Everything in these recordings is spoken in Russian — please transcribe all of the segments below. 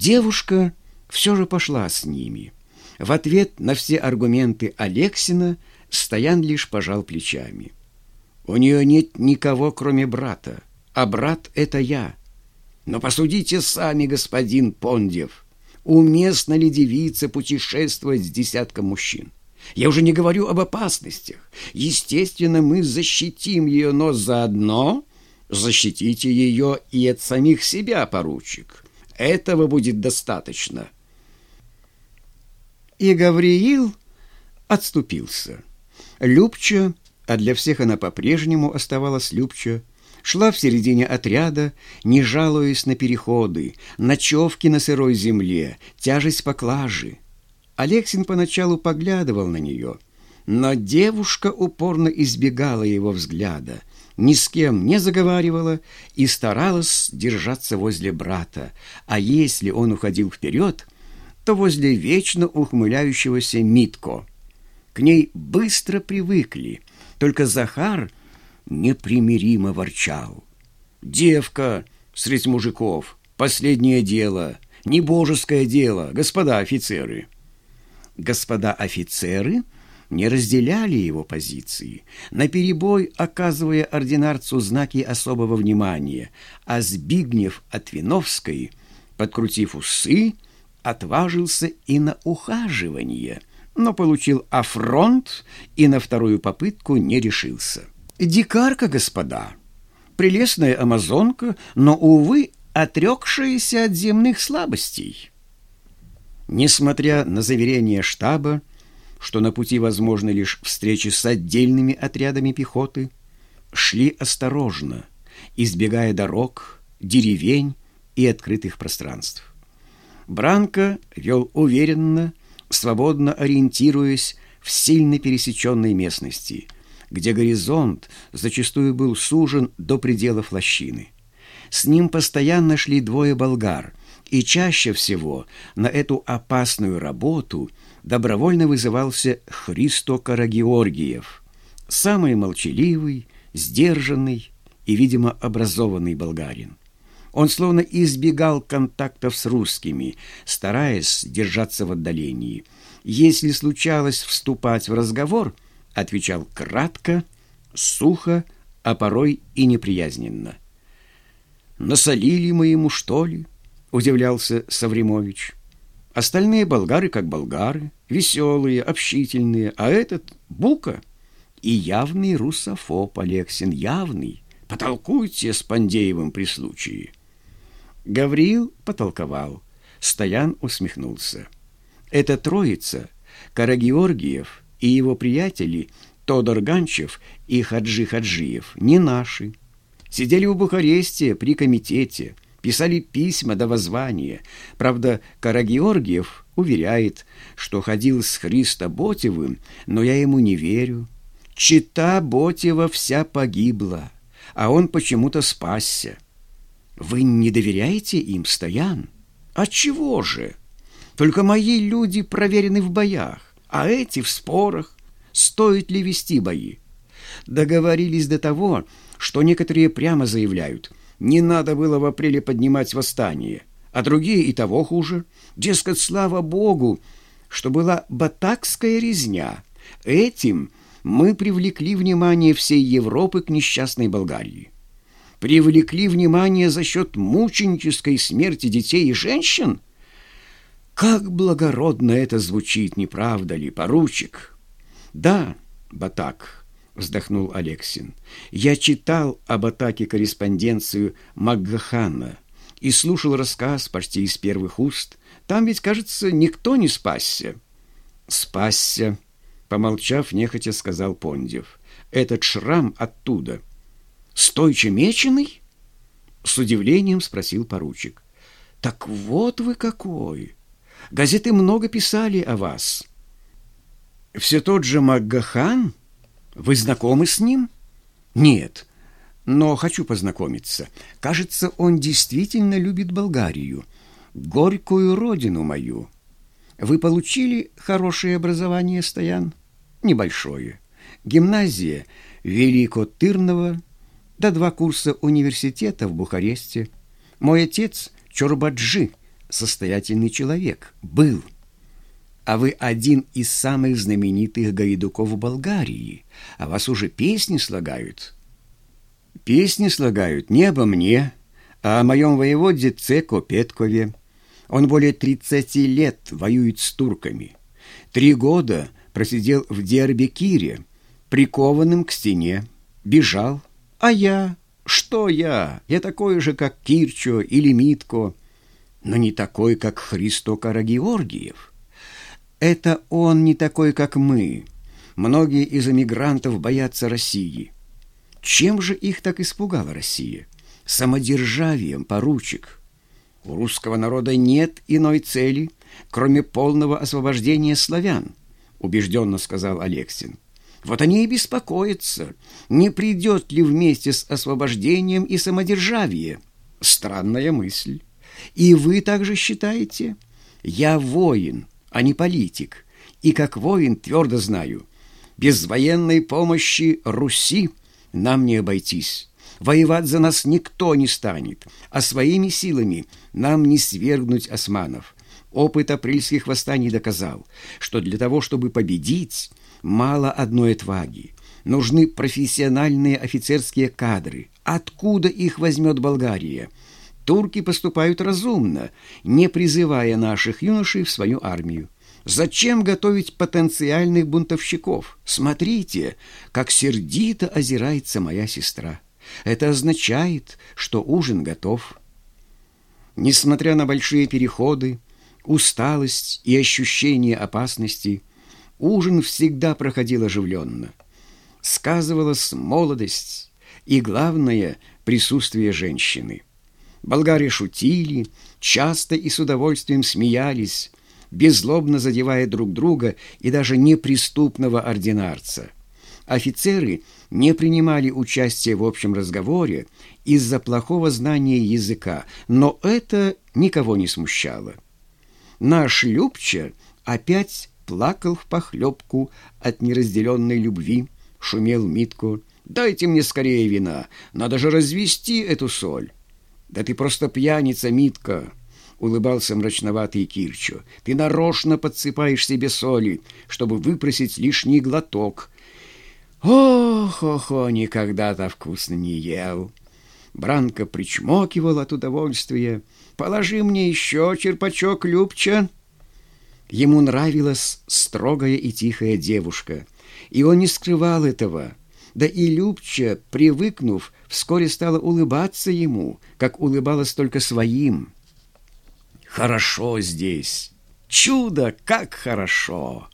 Девушка все же пошла с ними. В ответ на все аргументы Алексина Стоян лишь пожал плечами. «У нее нет никого, кроме брата, а брат — это я. Но посудите сами, господин Пондев, уместно ли девице путешествовать с десятком мужчин? Я уже не говорю об опасностях. Естественно, мы защитим ее, но заодно защитите ее и от самих себя, поручик. Этого будет достаточно. И Гавриил отступился. Любча, а для всех она по-прежнему оставалась Любча, шла в середине отряда, не жалуясь на переходы, ночевки на сырой земле, тяжесть поклажи. Алексин поначалу поглядывал на нее, но девушка упорно избегала его взгляда, ни с кем не заговаривала и старалась держаться возле брата, а если он уходил вперед, то возле вечно ухмыляющегося Митко. К ней быстро привыкли, только Захар непримиримо ворчал. «Девка средь мужиков, последнее дело, не божеское дело, господа офицеры». Господа офицеры — не разделяли его позиции, наперебой оказывая ординарцу знаки особого внимания, а Збигнев от Виновской, подкрутив усы, отважился и на ухаживание, но получил афронт и на вторую попытку не решился. «Дикарка, господа! Прелестная амазонка, но, увы, отрекшаяся от земных слабостей!» Несмотря на заверение штаба, что на пути возможны лишь встречи с отдельными отрядами пехоты, шли осторожно, избегая дорог, деревень и открытых пространств. Бранко вел уверенно, свободно ориентируясь в сильно пересеченной местности, где горизонт зачастую был сужен до пределов лощины. С ним постоянно шли двое болгар, и чаще всего на эту опасную работу – добровольно вызывался Христо Карагеоргиев, самый молчаливый, сдержанный и, видимо, образованный болгарин. Он словно избегал контактов с русскими, стараясь держаться в отдалении. Если случалось вступать в разговор, отвечал кратко, сухо, а порой и неприязненно. «Насолили мы ему, что ли?» — удивлялся Савремович. Остальные болгары как болгары, веселые, общительные, а этот — бука и явный русофоб Алексин, явный. Потолкуйте с Пандеевым при случае. Гавриил потолковал. Стоян усмехнулся. Эта троица, Карагеоргиев и его приятели Тодор Ганчев и Хаджи Хаджиев, не наши. Сидели в Бухаресте при комитете — писали письма до воззвания. Правда, Карагеоргиев уверяет, что ходил с Христа Ботевым, но я ему не верю. Чита Ботева вся погибла, а он почему-то спасся. Вы не доверяете им, Стоян? Отчего же? Только мои люди проверены в боях, а эти в спорах. Стоит ли вести бои? Договорились до того, что некоторые прямо заявляют – не надо было в апреле поднимать восстание, а другие и того хуже. Дескать, слава Богу, что была батакская резня. Этим мы привлекли внимание всей Европы к несчастной Болгарии. Привлекли внимание за счет мученической смерти детей и женщин? Как благородно это звучит, не правда ли, поручик? Да, Батак, вздохнул Алексин. «Я читал об атаке корреспонденцию Маггахана и слушал рассказ почти из первых уст. Там ведь, кажется, никто не спасся». «Спасся», — помолчав, нехотя сказал Пондев. «Этот шрам оттуда». «Стойче меченый?» — с удивлением спросил поручик. «Так вот вы какой! Газеты много писали о вас». «Все тот же Маггахан?» Вы знакомы с ним? Нет, но хочу познакомиться. Кажется, он действительно любит Болгарию, горькую родину мою. Вы получили хорошее образование, Стоян? Небольшое. Гимназия Великотырного, да два курса университета в Бухаресте. Мой отец Чорбаджи, состоятельный человек, был. А вы один из самых знаменитых гаидуков Болгарии, а вас уже песни слагают. Песни слагают не обо мне, а о моем воеводе Цеко Петкове. Он более 30 лет воюет с турками. Три года просидел в Диарбекире, прикованным к стене, бежал. А я? Что я? Я такой же, как Кирчо или Митко, но не такой, как Христо Карагеоргиев. Это он не такой, как мы. Многие из эмигрантов боятся России. Чем же их так испугала Россия? Самодержавием, поручик. У русского народа нет иной цели, кроме полного освобождения славян, убежденно сказал Алексин. Вот они и беспокоятся, не придет ли вместе с освобождением и самодержавие. Странная мысль. И вы также считаете? Я воин, а не политик, и как воин твердо знаю, без военной помощи Руси нам не обойтись. Воевать за нас никто не станет, а своими силами нам не свергнуть османов. Опыт апрельских восстаний доказал, что для того, чтобы победить, мало одной отваги. Нужны профессиональные офицерские кадры. Откуда их возьмет Болгария? Турки поступают разумно, не призывая наших юношей в свою армию. Зачем готовить потенциальных бунтовщиков? Смотрите, как сердито озирается моя сестра. Это означает, что ужин готов. Несмотря на большие переходы, усталость и ощущение опасности, ужин всегда проходил оживленно. Сказывалась молодость и, главное, присутствие женщины. Болгары шутили, часто и с удовольствием смеялись, беззлобно задевая друг друга и даже неприступного ординарца. Офицеры не принимали участия в общем разговоре из-за плохого знания языка, но это никого не смущало. Наш Любча опять плакал в похлебку от неразделенной любви, шумел Митко. «Дайте мне скорее вина, надо же развести эту соль». «Да ты просто пьяница, Митка!» — улыбался мрачноватый Кирчо. «Ты нарочно подсыпаешь себе соли, чтобы выпросить лишний глоток». «Ох-охо, никогда-то вкусно не ел!» Бранко причмокивал от удовольствия. «Положи мне еще черпачок, Любча!» Ему нравилась строгая и тихая девушка, и он не скрывал этого. Да и Любча, привыкнув, вскоре стала улыбаться ему, как улыбалась только своим. «Хорошо здесь! Чудо, как хорошо!»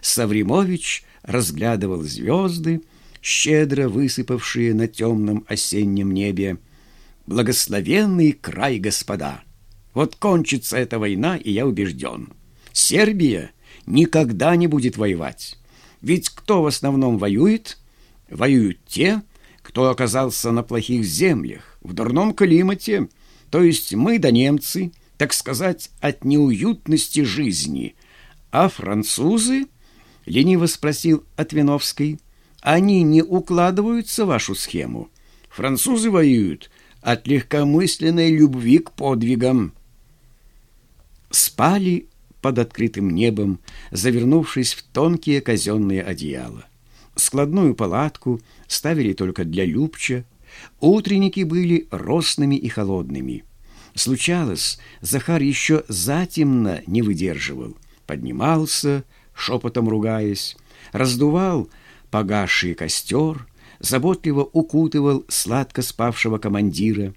Савримович разглядывал звезды, щедро высыпавшие на темном осеннем небе. «Благословенный край, господа! Вот кончится эта война, и я убежден. Сербия никогда не будет воевать. Ведь кто в основном воюет? Воюют те, кто оказался на плохих землях, в дурном климате, то есть мы да немцы, так сказать, от неуютности жизни. А французы, лениво спросил Отвиновский, они не укладываются в вашу схему. Французы воюют от легкомысленной любви к подвигам. Спали под открытым небом, завернувшись в тонкие казенные одеяла. Складную палатку ставили только для Любча. Утренники были росными и холодными. Случалось, Захар еще затемно не выдерживал. Поднимался, шепотом ругаясь, раздувал погасший костер, заботливо укутывал сладко спавшего командира.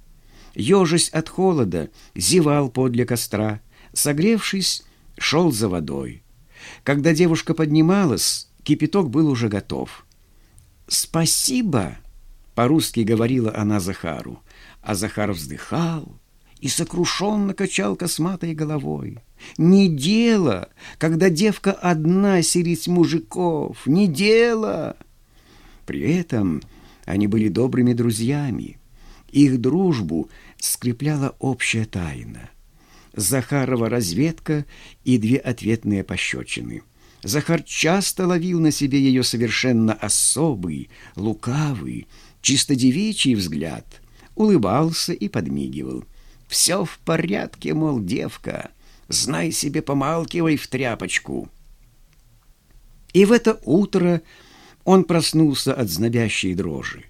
Ежась от холода, зевал подле костра, согревшись, шел за водой. Когда девушка поднималась, Кипяток был уже готов. «Спасибо!» — по-русски говорила она Захару, а Захар вздыхал и сокрушенно качал косматой головой. «Не дело, когда девка одна сирить мужиков! Не дело!» При этом они были добрыми друзьями. Их дружбу скрепляла общая тайна. Захарова разведка и две ответные пощечины — Захар часто ловил на себе ее совершенно особый, лукавый, чисто девичий взгляд, улыбался и подмигивал. Все в порядке, мол, девка, знай себе, помалкивай в тряпочку. И в это утро он проснулся от знобящей дрожи.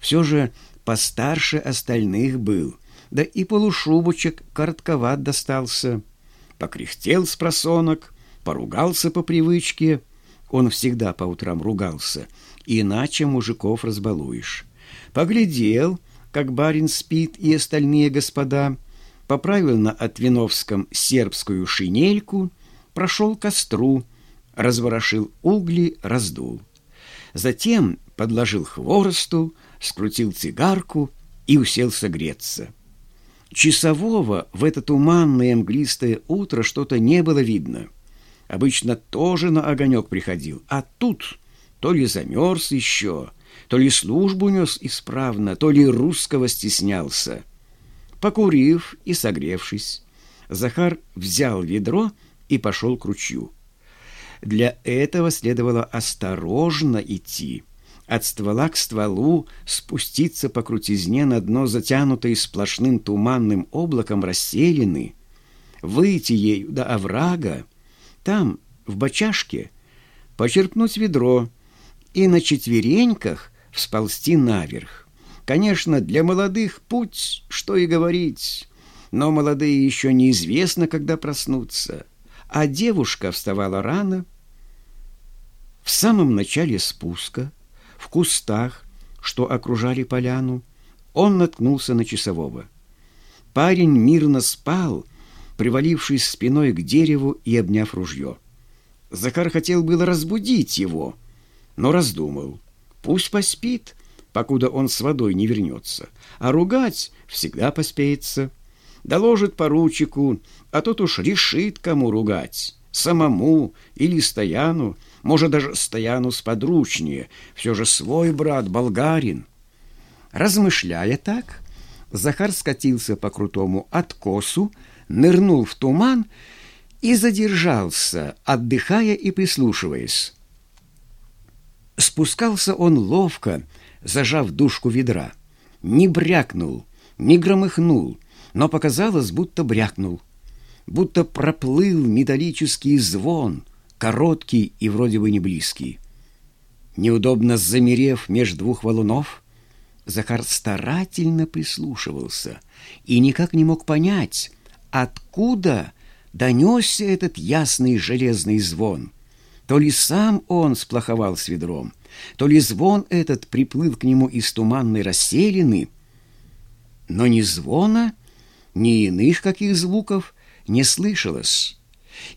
Все же постарше остальных был, да и полушубочек коротковат достался. Покряхтел с просонок, поругался по привычке. Он всегда по утрам ругался, иначе мужиков разбалуешь. Поглядел, как барин спит и остальные господа, поправил на Отвиновском сербскую шинельку, прошел костру, разворошил угли, раздул. Затем подложил хворосту, скрутил цигарку и уселся греться. Часового в это туманное мглистое утро что-то не было видно. Обычно тоже на огонек приходил, а тут то ли замерз еще, то ли службу нес исправно, то ли русского стеснялся. Покурив и согревшись, Захар взял ведро и пошел к ручью. Для этого следовало осторожно идти, от ствола к стволу спуститься по крутизне на дно затянутой сплошным туманным облаком расселены, выйти ею до оврага, там, в бочашке, почерпнуть ведро и на четвереньках всползти наверх. Конечно, для молодых путь, что и говорить, но молодые еще неизвестно, когда проснутся, а девушка вставала рано. В самом начале спуска, в кустах, что окружали поляну, он наткнулся на часового. Парень мирно спал, привалившись спиной к дереву и обняв ружье. Захар хотел было разбудить его, но раздумал — Пусть поспит, покуда он с водой не вернется, а ругать всегда поспеется. Доложит поручику, а тот уж решит, кому ругать, самому или Стояну, может, даже Стояну сподручнее, все же свой брат болгарин. Размышляя так, Захар скатился по крутому откосу, нырнул в туман и задержался, отдыхая и прислушиваясь. Спускался он ловко, зажав дужку ведра. Не брякнул, не громыхнул, но показалось, будто брякнул. Будто проплыл металлический звон, короткий и вроде бы не близкий. Неудобно замерев меж двух валунов, Захар старательно прислушивался и никак не мог понять, откуда донесся этот ясный железный звон — то ли сам он сплоховал с ведром, то ли звон этот приплыл к нему из туманной расселины. Но ни звона, ни иных каких звуков не слышалось.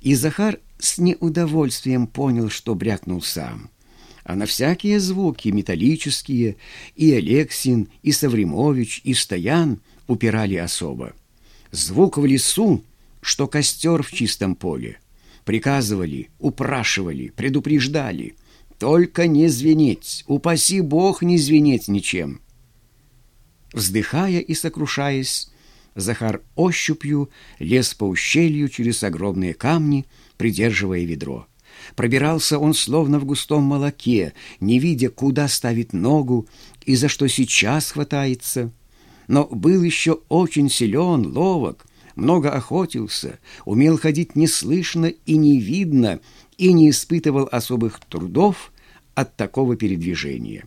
И Захар с неудовольствием понял, что брякнул сам. А на всякие звуки металлические и Алексин, и Савримович, и Стоян упирали особо. Звук в лесу, что костер в чистом поле — приказывали, упрашивали, предупреждали. Только не звенеть, упаси Бог не звенеть ничем. Вздыхая и сокрушаясь, Захар ощупью лез по ущелью через огромные камни, придерживая ведро. Пробирался он словно в густом молоке, не видя, куда ставить ногу и за что сейчас хватается. Но был еще очень силен, ловок, много охотился, умел ходить неслышно и не видно и не испытывал особых трудов от такого передвижения.